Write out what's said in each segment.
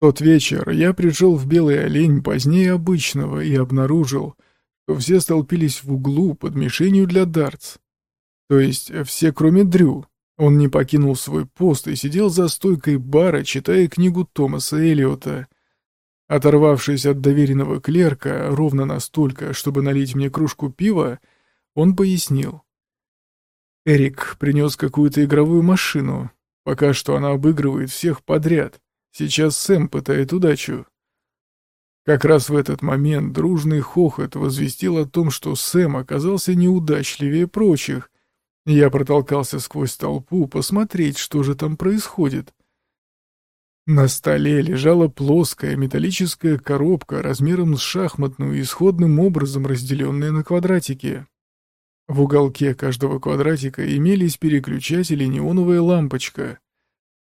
тот вечер я пришел в Белый олень позднее обычного и обнаружил, что все столпились в углу под мишенью для дартс. То есть все, кроме Дрю. Он не покинул свой пост и сидел за стойкой бара, читая книгу Томаса Эллиота. Оторвавшись от доверенного клерка ровно настолько, чтобы налить мне кружку пива, он пояснил. Эрик принес какую-то игровую машину. Пока что она обыгрывает всех подряд. Сейчас Сэм пытает удачу. Как раз в этот момент дружный хохот возвестил о том, что Сэм оказался неудачливее прочих. Я протолкался сквозь толпу посмотреть, что же там происходит. На столе лежала плоская металлическая коробка размером с шахматную и сходным образом разделенная на квадратики. В уголке каждого квадратика имелись переключатели и неоновая лампочка.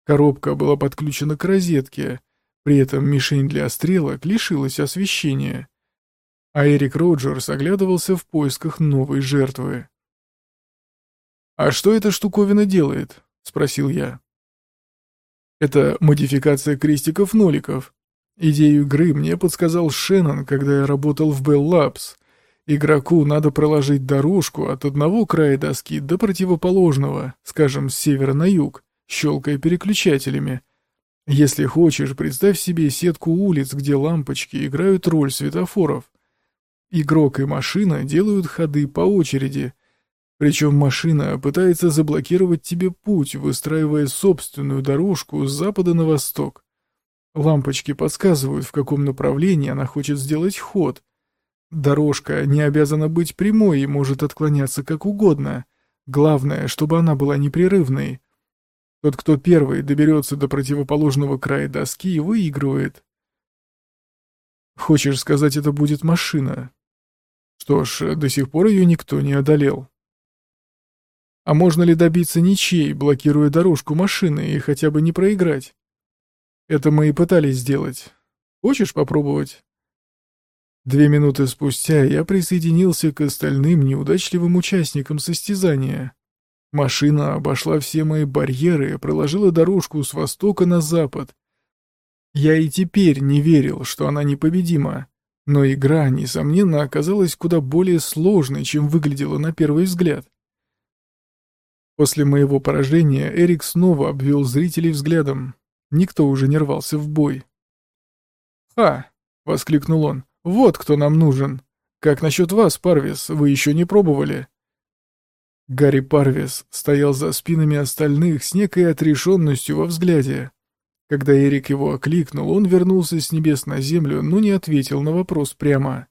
Коробка была подключена к розетке, при этом мишень для стрелок лишилась освещения. А Эрик Роджерс оглядывался в поисках новой жертвы. «А что эта штуковина делает?» — спросил я. «Это модификация крестиков-ноликов. Идею игры мне подсказал Шеннон, когда я работал в Bell Labs — Игроку надо проложить дорожку от одного края доски до противоположного, скажем, с севера на юг, щелкая переключателями. Если хочешь, представь себе сетку улиц, где лампочки играют роль светофоров. Игрок и машина делают ходы по очереди. Причем машина пытается заблокировать тебе путь, выстраивая собственную дорожку с запада на восток. Лампочки подсказывают, в каком направлении она хочет сделать ход, Дорожка не обязана быть прямой и может отклоняться как угодно. Главное, чтобы она была непрерывной. Тот, кто первый доберется до противоположного края доски, выигрывает. Хочешь сказать, это будет машина? Что ж, до сих пор ее никто не одолел. А можно ли добиться ничей, блокируя дорожку машины и хотя бы не проиграть? Это мы и пытались сделать. Хочешь попробовать? Две минуты спустя я присоединился к остальным неудачливым участникам состязания. Машина обошла все мои барьеры и проложила дорожку с востока на запад. Я и теперь не верил, что она непобедима, но игра, несомненно, оказалась куда более сложной, чем выглядела на первый взгляд. После моего поражения Эрик снова обвел зрителей взглядом. Никто уже не рвался в бой. «Ха!» — воскликнул он. Вот кто нам нужен. Как насчет вас, Парвис, вы еще не пробовали?» Гарри Парвис стоял за спинами остальных с некой отрешенностью во взгляде. Когда Эрик его окликнул, он вернулся с небес на землю, но не ответил на вопрос прямо.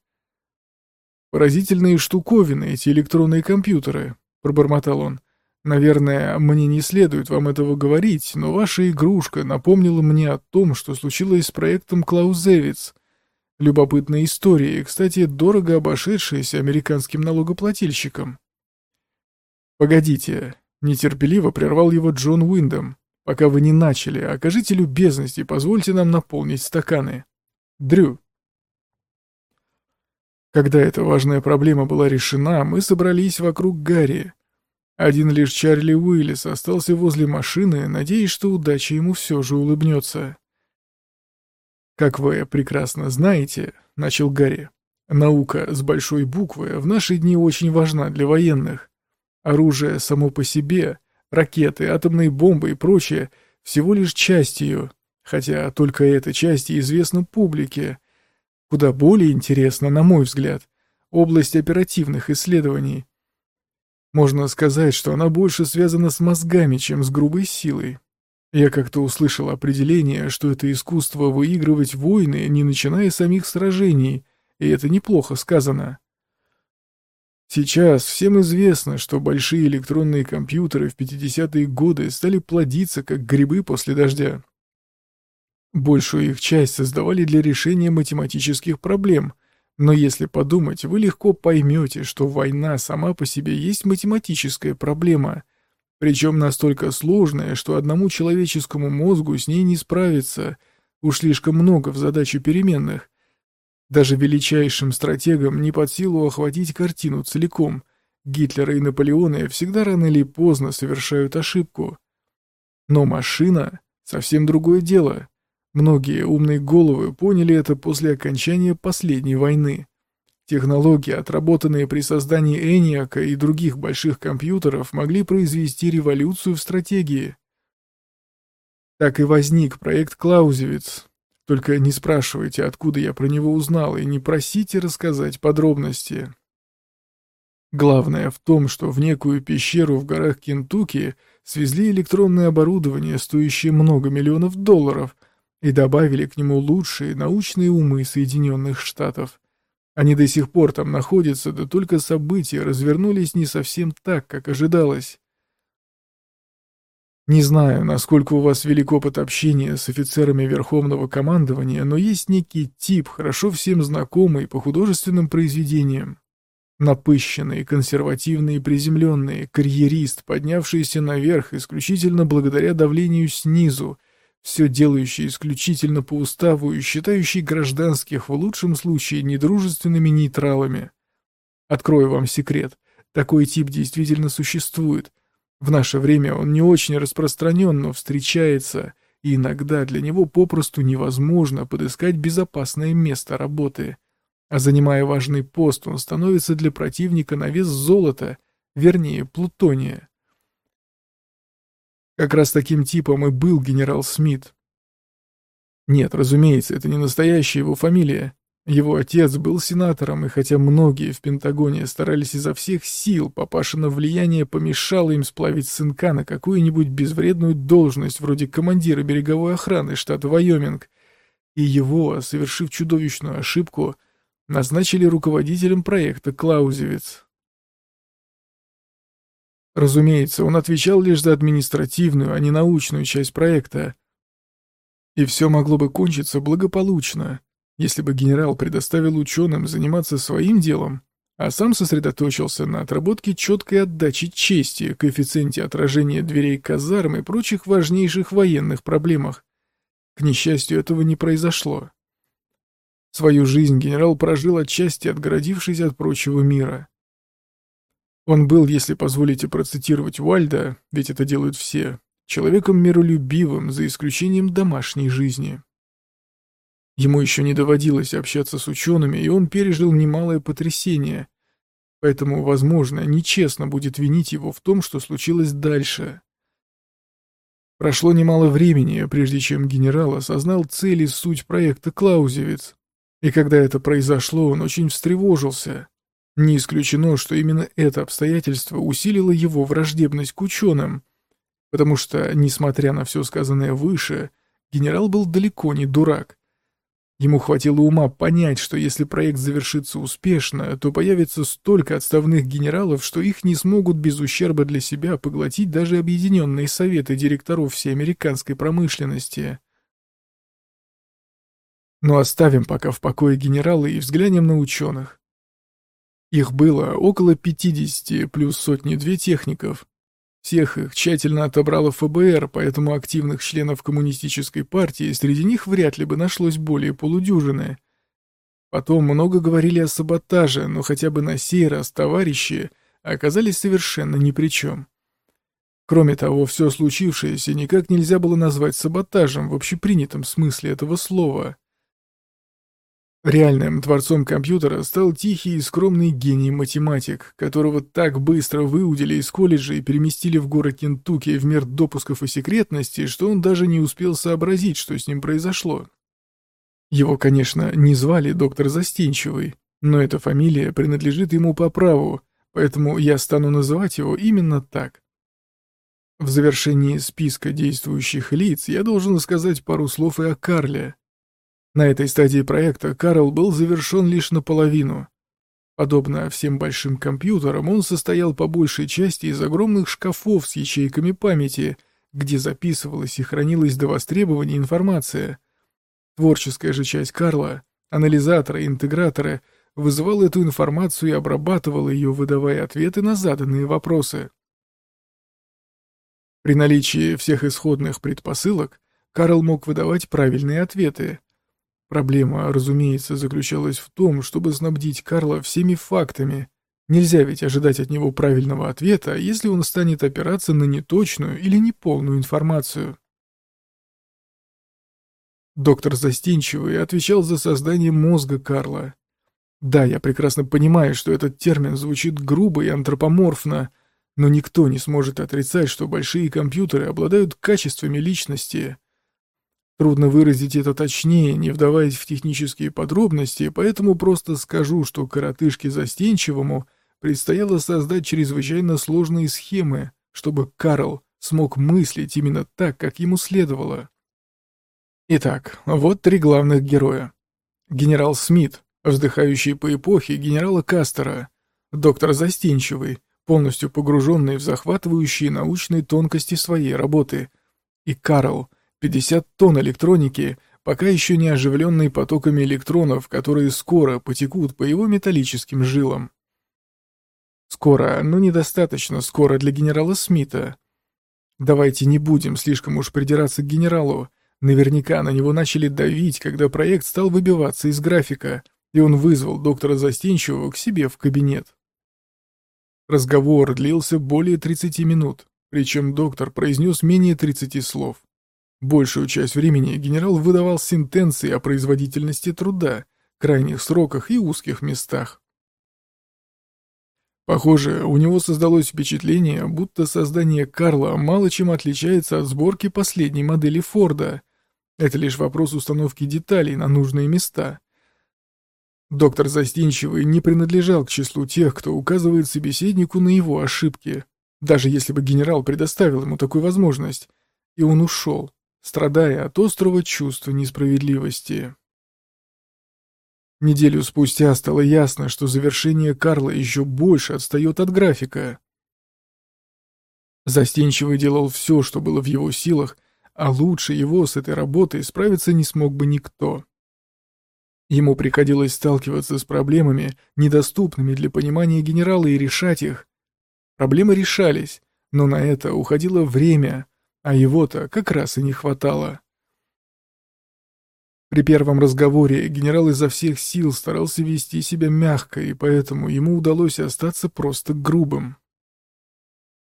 «Поразительные штуковины эти электронные компьютеры», — пробормотал он. «Наверное, мне не следует вам этого говорить, но ваша игрушка напомнила мне о том, что случилось с проектом Клаузевиц, Любопытная история, кстати, дорого обошедшаяся американским налогоплательщикам. «Погодите», — нетерпеливо прервал его Джон Уиндом. «Пока вы не начали, окажите любезность и позвольте нам наполнить стаканы. Дрю». Когда эта важная проблема была решена, мы собрались вокруг Гарри. Один лишь Чарли Уиллис остался возле машины, надеясь, что удача ему все же улыбнется. «Как вы прекрасно знаете», — начал Гарри, — «наука с большой буквы в наши дни очень важна для военных. Оружие само по себе, ракеты, атомные бомбы и прочее — всего лишь часть ее, хотя только эта часть известна публике. Куда более интересна, на мой взгляд, область оперативных исследований. Можно сказать, что она больше связана с мозгами, чем с грубой силой. Я как-то услышал определение, что это искусство выигрывать войны, не начиная самих сражений, и это неплохо сказано. Сейчас всем известно, что большие электронные компьютеры в 50-е годы стали плодиться, как грибы после дождя. Большую их часть создавали для решения математических проблем, но если подумать, вы легко поймете, что война сама по себе есть математическая проблема — причем настолько сложная, что одному человеческому мозгу с ней не справиться. Уж слишком много в задаче переменных. Даже величайшим стратегам не под силу охватить картину целиком. Гитлера и Наполеоны всегда рано или поздно совершают ошибку. Но машина — совсем другое дело. Многие умные головы поняли это после окончания последней войны. Технологии, отработанные при создании ENIAC и других больших компьютеров, могли произвести революцию в стратегии. Так и возник проект «Клаузевиц». Только не спрашивайте, откуда я про него узнал, и не просите рассказать подробности. Главное в том, что в некую пещеру в горах Кентукки свезли электронное оборудование, стоящее много миллионов долларов, и добавили к нему лучшие научные умы Соединенных Штатов. Они до сих пор там находятся, да только события развернулись не совсем так, как ожидалось. Не знаю, насколько у вас велик опыт общения с офицерами Верховного командования, но есть некий тип, хорошо всем знакомый по художественным произведениям. Напыщенный, консервативный и приземленный, карьерист, поднявшийся наверх исключительно благодаря давлению снизу, все делающий исключительно по уставу и считающий гражданских в лучшем случае недружественными нейтралами. Открою вам секрет. Такой тип действительно существует. В наше время он не очень распространен, но встречается, и иногда для него попросту невозможно подыскать безопасное место работы. А занимая важный пост, он становится для противника на вес золота, вернее, плутония. Как раз таким типом и был генерал Смит. Нет, разумеется, это не настоящая его фамилия. Его отец был сенатором, и хотя многие в Пентагоне старались изо всех сил, папашино влияние помешало им сплавить сынка на какую-нибудь безвредную должность вроде командира береговой охраны штата Вайоминг, и его, совершив чудовищную ошибку, назначили руководителем проекта Клаузевиц. Разумеется, он отвечал лишь за административную, а не научную часть проекта. И все могло бы кончиться благополучно, если бы генерал предоставил ученым заниматься своим делом, а сам сосредоточился на отработке четкой отдачи чести, коэффициенте отражения дверей казарм и прочих важнейших военных проблемах. К несчастью, этого не произошло. Свою жизнь генерал прожил отчасти отгородившись от прочего мира. Он был, если позволите процитировать Вальда, ведь это делают все, человеком миролюбивым, за исключением домашней жизни. Ему еще не доводилось общаться с учеными, и он пережил немалое потрясение. Поэтому, возможно, нечестно будет винить его в том, что случилось дальше. Прошло немало времени, прежде чем генерал осознал цель и суть проекта «Клаузевиц», и когда это произошло, он очень встревожился. Не исключено, что именно это обстоятельство усилило его враждебность к ученым, потому что, несмотря на все сказанное выше, генерал был далеко не дурак. Ему хватило ума понять, что если проект завершится успешно, то появится столько отставных генералов, что их не смогут без ущерба для себя поглотить даже объединенные советы директоров всей американской промышленности. Но оставим пока в покое генерала и взглянем на ученых. Их было около 50 плюс сотни-две техников. Всех их тщательно отобрало ФБР, поэтому активных членов коммунистической партии среди них вряд ли бы нашлось более полудюжины. Потом много говорили о саботаже, но хотя бы на сей раз товарищи оказались совершенно ни при чем. Кроме того, все случившееся никак нельзя было назвать саботажем в общепринятом смысле этого слова. Реальным творцом компьютера стал тихий и скромный гений-математик, которого так быстро выудили из колледжа и переместили в город Кентукки в мир допусков и секретности, что он даже не успел сообразить, что с ним произошло. Его, конечно, не звали доктор Застенчивый, но эта фамилия принадлежит ему по праву, поэтому я стану называть его именно так. В завершении списка действующих лиц я должен сказать пару слов и о Карле, на этой стадии проекта Карл был завершен лишь наполовину. Подобно всем большим компьютерам, он состоял по большей части из огромных шкафов с ячейками памяти, где записывалась и хранилась до востребования информация. Творческая же часть Карла, анализаторы и интеграторы, вызывала эту информацию и обрабатывала ее, выдавая ответы на заданные вопросы. При наличии всех исходных предпосылок Карл мог выдавать правильные ответы, Проблема, разумеется, заключалась в том, чтобы снабдить Карла всеми фактами. Нельзя ведь ожидать от него правильного ответа, если он станет опираться на неточную или неполную информацию. Доктор Застенчивый отвечал за создание мозга Карла. Да, я прекрасно понимаю, что этот термин звучит грубо и антропоморфно, но никто не сможет отрицать, что большие компьютеры обладают качествами личности. Трудно выразить это точнее, не вдаваясь в технические подробности, поэтому просто скажу, что коротышке Застенчивому предстояло создать чрезвычайно сложные схемы, чтобы Карл смог мыслить именно так, как ему следовало. Итак, вот три главных героя. Генерал Смит, вздыхающий по эпохе генерала Кастера, доктор Застенчивый, полностью погруженный в захватывающие научные тонкости своей работы, и Карл, 50 тонн электроники, пока еще не оживленный потоками электронов, которые скоро потекут по его металлическим жилам. Скоро, но недостаточно скоро для генерала Смита. Давайте не будем слишком уж придираться к генералу. Наверняка на него начали давить, когда проект стал выбиваться из графика, и он вызвал доктора Застенчивого к себе в кабинет. Разговор длился более 30 минут, причем доктор произнес менее 30 слов. Большую часть времени генерал выдавал сентенции о производительности труда, крайних сроках и узких местах. Похоже, у него создалось впечатление, будто создание Карла мало чем отличается от сборки последней модели Форда. Это лишь вопрос установки деталей на нужные места. Доктор Застенчивый не принадлежал к числу тех, кто указывает собеседнику на его ошибки, даже если бы генерал предоставил ему такую возможность, и он ушел, страдая от острого чувства несправедливости. Неделю спустя стало ясно, что завершение Карла еще больше отстает от графика. Застенчивый делал все, что было в его силах, а лучше его с этой работой справиться не смог бы никто. Ему приходилось сталкиваться с проблемами, недоступными для понимания генерала, и решать их. Проблемы решались, но на это уходило время, а его-то как раз и не хватало. При первом разговоре генерал изо всех сил старался вести себя мягко, и поэтому ему удалось остаться просто грубым.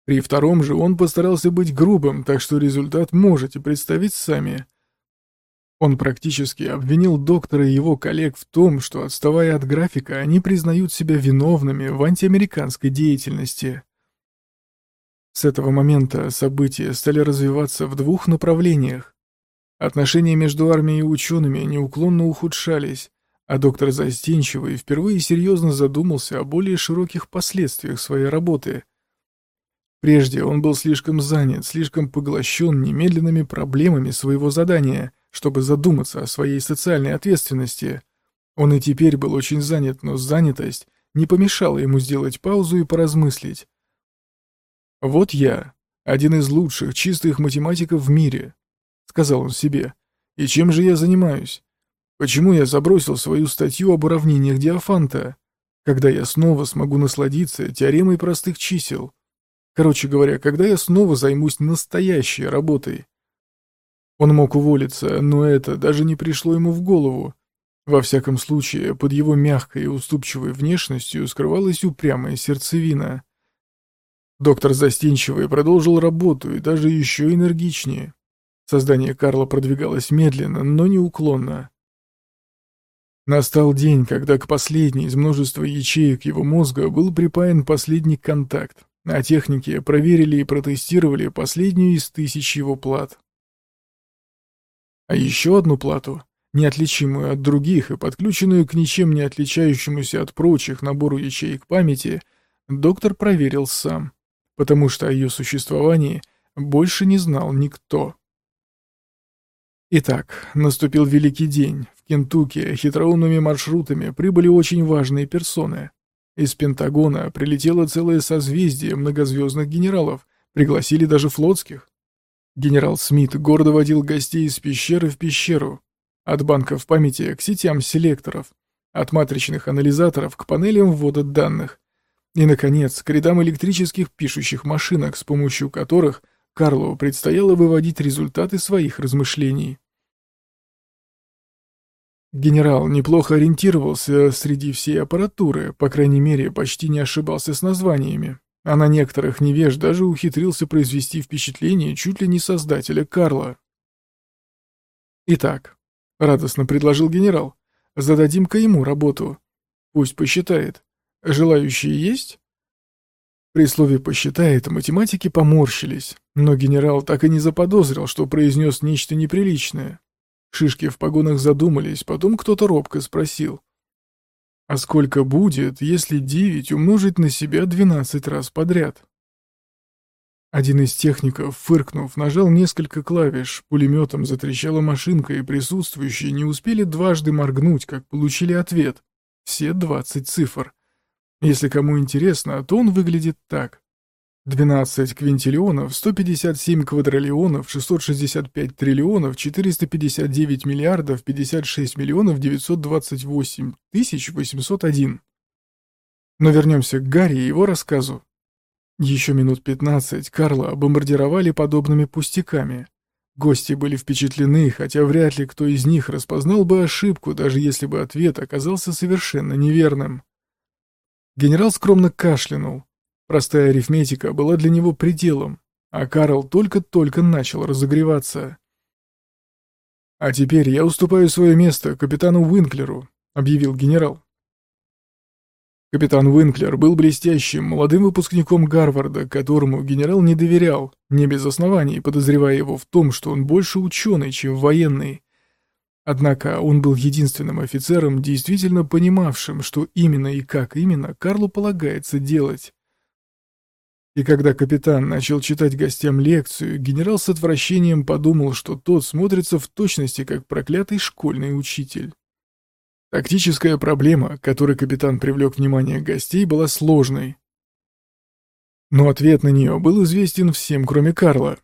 При втором же он постарался быть грубым, так что результат можете представить сами. Он практически обвинил доктора и его коллег в том, что, отставая от графика, они признают себя виновными в антиамериканской деятельности. С этого момента события стали развиваться в двух направлениях. Отношения между армией и учеными неуклонно ухудшались, а доктор Застенчивый впервые серьезно задумался о более широких последствиях своей работы. Прежде он был слишком занят, слишком поглощен немедленными проблемами своего задания, чтобы задуматься о своей социальной ответственности. Он и теперь был очень занят, но занятость не помешала ему сделать паузу и поразмыслить. «Вот я, один из лучших чистых математиков в мире, сказал он себе. «И чем же я занимаюсь? Почему я забросил свою статью об уравнениях Диофанта, когда я снова смогу насладиться теоремой простых чисел? Короче говоря, когда я снова займусь настоящей работой?» Он мог уволиться, но это даже не пришло ему в голову. Во всяком случае, под его мягкой и уступчивой внешностью скрывалась упрямая сердцевина. Доктор Застенчивый продолжил работу и даже еще энергичнее. Создание Карла продвигалось медленно, но неуклонно. Настал день, когда к последней из множества ячеек его мозга был припаян последний контакт, а техники проверили и протестировали последнюю из тысяч его плат. А еще одну плату, неотличимую от других и подключенную к ничем не отличающемуся от прочих набору ячеек памяти, доктор проверил сам, потому что о ее существовании больше не знал никто. Итак, наступил великий день. В Кентукки хитроумными маршрутами прибыли очень важные персоны. Из Пентагона прилетело целое созвездие многозвездных генералов, пригласили даже флотских. Генерал Смит гордо водил гостей из пещеры в пещеру, от банков памяти к сетям селекторов, от матричных анализаторов к панелям ввода данных, и, наконец, к рядам электрических пишущих машинок, с помощью которых Карлу предстояло выводить результаты своих размышлений. Генерал неплохо ориентировался среди всей аппаратуры, по крайней мере, почти не ошибался с названиями, а на некоторых невеж даже ухитрился произвести впечатление чуть ли не создателя Карла. Итак, радостно предложил генерал. Зададим-ка ему работу. Пусть посчитает. Желающие есть? При слове «посчитает» математики поморщились, но генерал так и не заподозрил, что произнес нечто неприличное. Шишки в погонах задумались, потом кто-то робко спросил. «А сколько будет, если девять умножить на себя двенадцать раз подряд?» Один из техников, фыркнув, нажал несколько клавиш, пулеметом затрещала машинка, и присутствующие не успели дважды моргнуть, как получили ответ. Все двадцать цифр. Если кому интересно, то он выглядит так. 12 квинтиллионов, 157 квадриллионов, 665 триллионов, 459 миллиардов, 56 миллионов 928 тысяч 801. Но вернемся к Гарри и его рассказу. Еще минут пятнадцать Карла бомбардировали подобными пустяками. Гости были впечатлены, хотя вряд ли кто из них распознал бы ошибку, даже если бы ответ оказался совершенно неверным. Генерал скромно кашлянул. Простая арифметика была для него пределом, а Карл только-только начал разогреваться. «А теперь я уступаю свое место капитану Уинклеру», — объявил генерал. Капитан Уинклер был блестящим, молодым выпускником Гарварда, которому генерал не доверял, не без оснований, подозревая его в том, что он больше ученый, чем военный. Однако он был единственным офицером, действительно понимавшим, что именно и как именно Карлу полагается делать. И когда капитан начал читать гостям лекцию, генерал с отвращением подумал, что тот смотрится в точности как проклятый школьный учитель. Тактическая проблема, которой капитан привлек внимание гостей, была сложной. Но ответ на нее был известен всем, кроме Карла.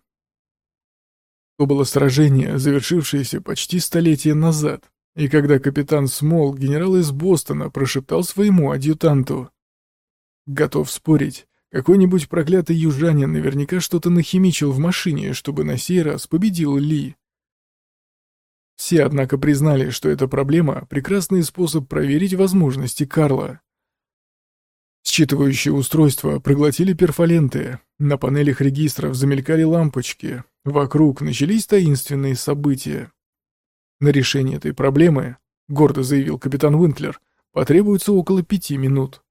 То было сражение, завершившееся почти столетие назад, и когда капитан Смол, генерал из Бостона, прошептал своему адъютанту. «Готов спорить, какой-нибудь проклятый южанин наверняка что-то нахимичил в машине, чтобы на сей раз победил Ли. Все, однако, признали, что эта проблема – прекрасный способ проверить возможности Карла. Считывающие устройства проглотили перфоленты, на панелях регистров замелькали лампочки, вокруг начались таинственные события. На решение этой проблемы, гордо заявил капитан Уинклер, потребуется около пяти минут.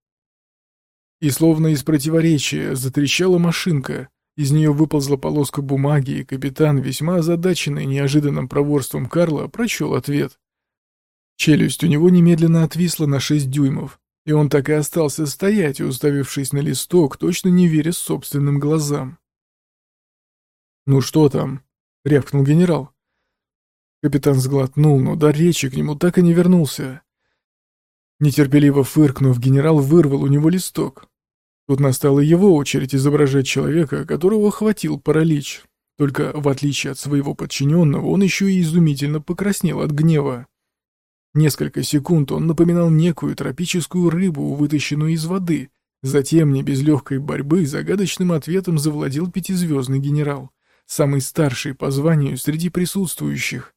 И словно из противоречия затрещала машинка, из нее выползла полоска бумаги, и капитан, весьма озадаченный неожиданным проворством Карла, прочел ответ. Челюсть у него немедленно отвисла на шесть дюймов, и он так и остался стоять, уставившись на листок, точно не веря собственным глазам. «Ну что там?» — рявкнул генерал. Капитан сглотнул, но до речи к нему так и не вернулся. Нетерпеливо фыркнув, генерал вырвал у него листок. Тут настала его очередь изображать человека, которого хватил паралич. Только, в отличие от своего подчиненного, он еще и изумительно покраснел от гнева. Несколько секунд он напоминал некую тропическую рыбу, вытащенную из воды. Затем, не без легкой борьбы, загадочным ответом завладел пятизвездный генерал, самый старший по званию среди присутствующих.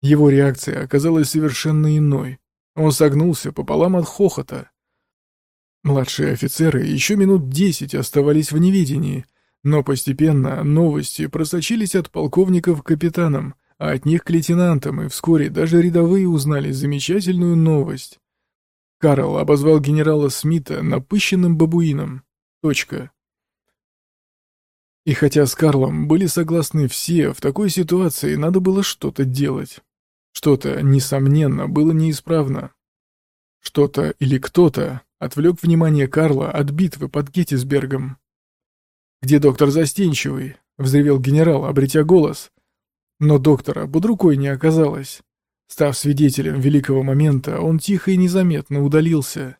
Его реакция оказалась совершенно иной. Он согнулся пополам от хохота. Младшие офицеры еще минут десять оставались в неведении, но постепенно новости просочились от полковников к капитанам, а от них к лейтенантам, и вскоре даже рядовые узнали замечательную новость. Карл обозвал генерала Смита напыщенным бабуином. Точка. И хотя с Карлом были согласны все, в такой ситуации надо было что-то делать. Что-то, несомненно, было неисправно. Что-то или кто-то отвлек внимание Карла от битвы под Геттисбергом. «Где доктор Застенчивый?» — взревел генерал, обретя голос. Но доктора под рукой не оказалось. Став свидетелем великого момента, он тихо и незаметно удалился.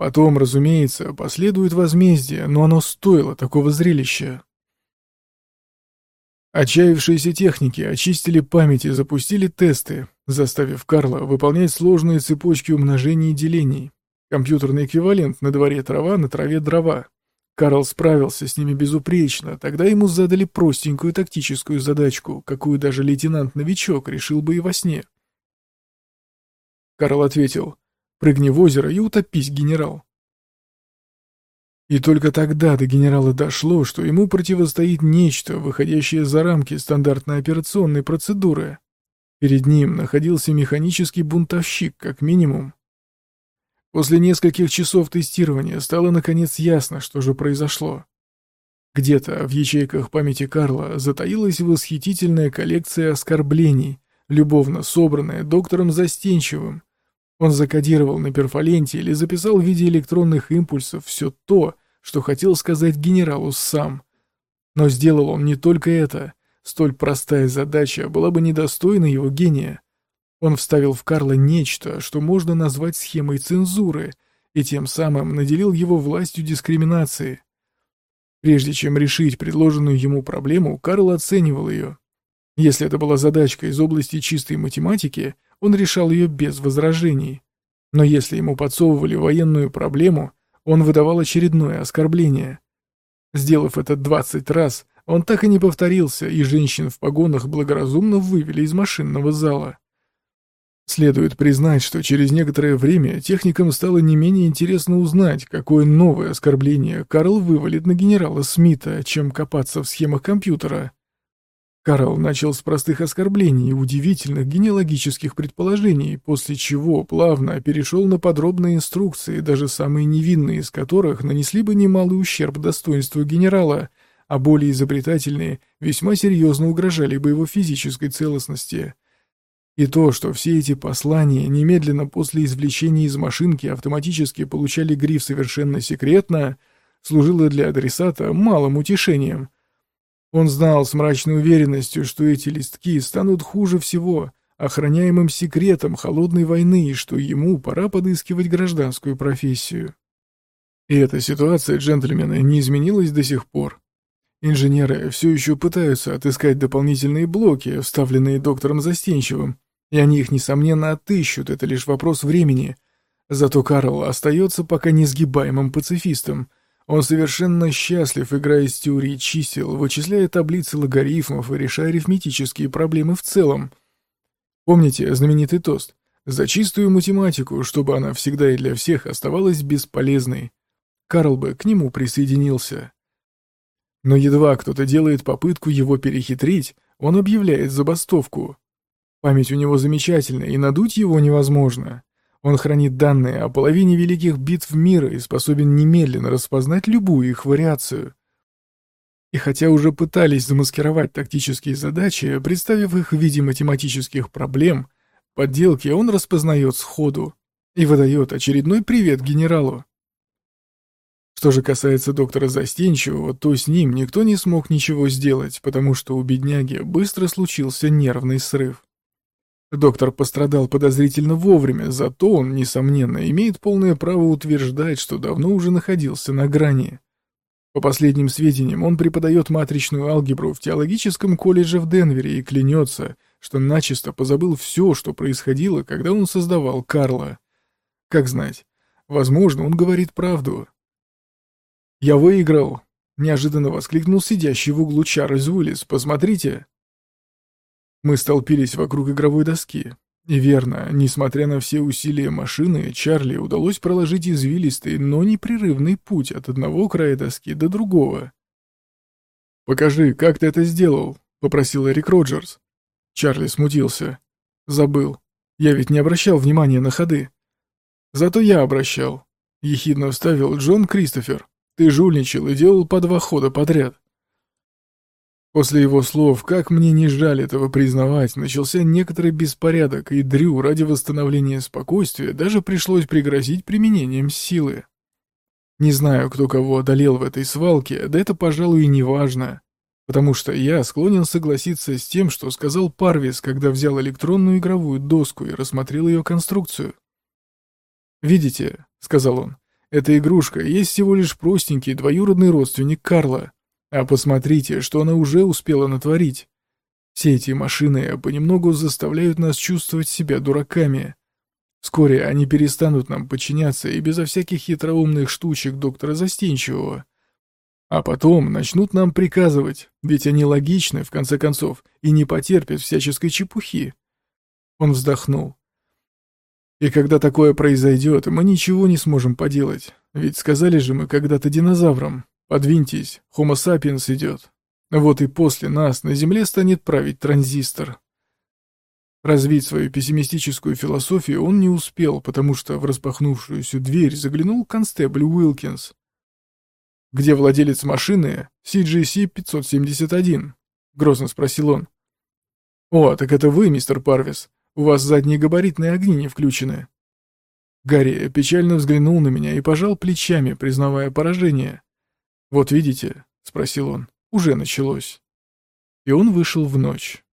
Потом, разумеется, последует возмездие, но оно стоило такого зрелища. Отчаявшиеся техники очистили память и запустили тесты, заставив Карла выполнять сложные цепочки умножений и делений. Компьютерный эквивалент на дворе трава, на траве дрова. Карл справился с ними безупречно, тогда ему задали простенькую тактическую задачку, какую даже лейтенант-новичок решил бы и во сне. Карл ответил, «Прыгни в озеро и утопись, генерал». И только тогда до генерала дошло, что ему противостоит нечто, выходящее за рамки стандартной операционной процедуры. Перед ним находился механический бунтовщик, как минимум. После нескольких часов тестирования стало наконец ясно, что же произошло. Где-то в ячейках памяти Карла затаилась восхитительная коллекция оскорблений, любовно собранная доктором Застенчивым. Он закодировал на перфоленте или записал в виде электронных импульсов все то, что хотел сказать генералу сам. Но сделал он не только это. Столь простая задача была бы недостойна его гения. Он вставил в Карла нечто, что можно назвать схемой цензуры, и тем самым наделил его властью дискриминации. Прежде чем решить предложенную ему проблему, Карл оценивал ее. Если это была задачка из области чистой математики, он решал ее без возражений. Но если ему подсовывали военную проблему, он выдавал очередное оскорбление. Сделав это 20 раз, он так и не повторился, и женщин в погонах благоразумно вывели из машинного зала. Следует признать, что через некоторое время техникам стало не менее интересно узнать, какое новое оскорбление Карл вывалит на генерала Смита, чем копаться в схемах компьютера. Карл начал с простых оскорблений и удивительных генеалогических предположений, после чего плавно перешел на подробные инструкции, даже самые невинные из которых нанесли бы немалый ущерб достоинству генерала, а более изобретательные весьма серьезно угрожали бы его физической целостности. И то, что все эти послания немедленно после извлечения из машинки автоматически получали гриф «Совершенно секретно», служило для адресата малым утешением. Он знал с мрачной уверенностью, что эти листки станут хуже всего, охраняемым секретом холодной войны, и что ему пора подыскивать гражданскую профессию. И эта ситуация, джентльмены, не изменилась до сих пор. Инженеры все еще пытаются отыскать дополнительные блоки, вставленные доктором Застенчивым, и они их, несомненно, отыщут, это лишь вопрос времени. Зато Карл остается пока несгибаемым пацифистом. Он совершенно счастлив, играя с теорией чисел, вычисляя таблицы логарифмов и решая арифметические проблемы в целом. Помните знаменитый тост? За чистую математику, чтобы она всегда и для всех оставалась бесполезной. Карл бы к нему присоединился. Но едва кто-то делает попытку его перехитрить, он объявляет забастовку. Память у него замечательная, и надуть его невозможно. Он хранит данные о половине великих битв мира и способен немедленно распознать любую их вариацию. И хотя уже пытались замаскировать тактические задачи, представив их в виде математических проблем, подделки он распознает сходу и выдает очередной привет генералу. Что же касается доктора Застенчивого, то с ним никто не смог ничего сделать, потому что у бедняги быстро случился нервный срыв. Доктор пострадал подозрительно вовремя, зато он, несомненно, имеет полное право утверждать, что давно уже находился на грани. По последним сведениям, он преподает матричную алгебру в теологическом колледже в Денвере и клянется, что начисто позабыл все, что происходило, когда он создавал Карла. Как знать, возможно, он говорит правду, «Я выиграл!» — неожиданно воскликнул сидящий в углу Чарльз Уиллис. «Посмотрите!» Мы столпились вокруг игровой доски. И верно, несмотря на все усилия машины, Чарли удалось проложить извилистый, но непрерывный путь от одного края доски до другого. «Покажи, как ты это сделал?» — попросил Эрик Роджерс. Чарли смутился. «Забыл. Я ведь не обращал внимания на ходы». «Зато я обращал», — ехидно вставил Джон Кристофер. Ты жульничал и делал по два хода подряд. После его слов, как мне не жаль этого признавать, начался некоторый беспорядок, и Дрю ради восстановления спокойствия даже пришлось пригрозить применением силы. Не знаю, кто кого одолел в этой свалке, да это, пожалуй, и не важно. Потому что я склонен согласиться с тем, что сказал Парвис, когда взял электронную игровую доску и рассмотрел ее конструкцию. «Видите», — сказал он, эта игрушка есть всего лишь простенький двоюродный родственник Карла. А посмотрите, что она уже успела натворить. Все эти машины понемногу заставляют нас чувствовать себя дураками. Вскоре они перестанут нам подчиняться и безо всяких хитроумных штучек доктора Застенчивого. А потом начнут нам приказывать, ведь они логичны, в конце концов, и не потерпят всяческой чепухи. Он вздохнул. И когда такое произойдет, мы ничего не сможем поделать. Ведь сказали же мы когда-то динозаврам. Подвиньтесь, Homo sapiens идет. Вот и после нас на Земле станет править транзистор. Развить свою пессимистическую философию он не успел, потому что в распахнувшуюся дверь заглянул констебль Уилкинс. «Где владелец машины CGC-571?» — грозно спросил он. «О, так это вы, мистер Парвис. У вас задние габаритные огни не включены». Гарри печально взглянул на меня и пожал плечами, признавая поражение. «Вот видите», — спросил он, — «уже началось». И он вышел в ночь.